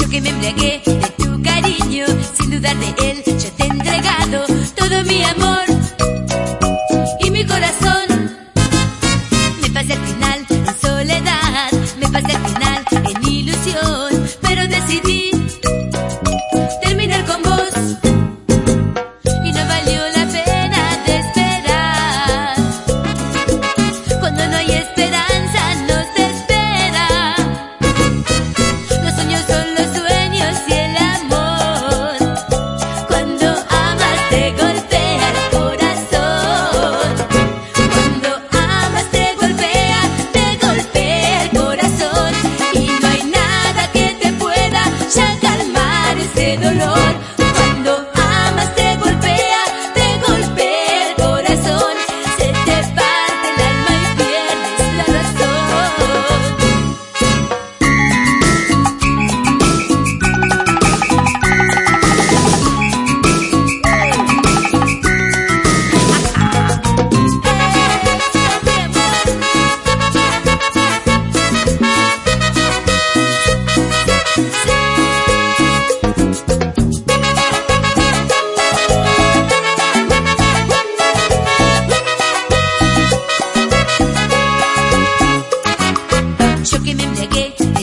embriagué de tu cariño, sin dudar de él, yo te he entregado todo mi amor. it.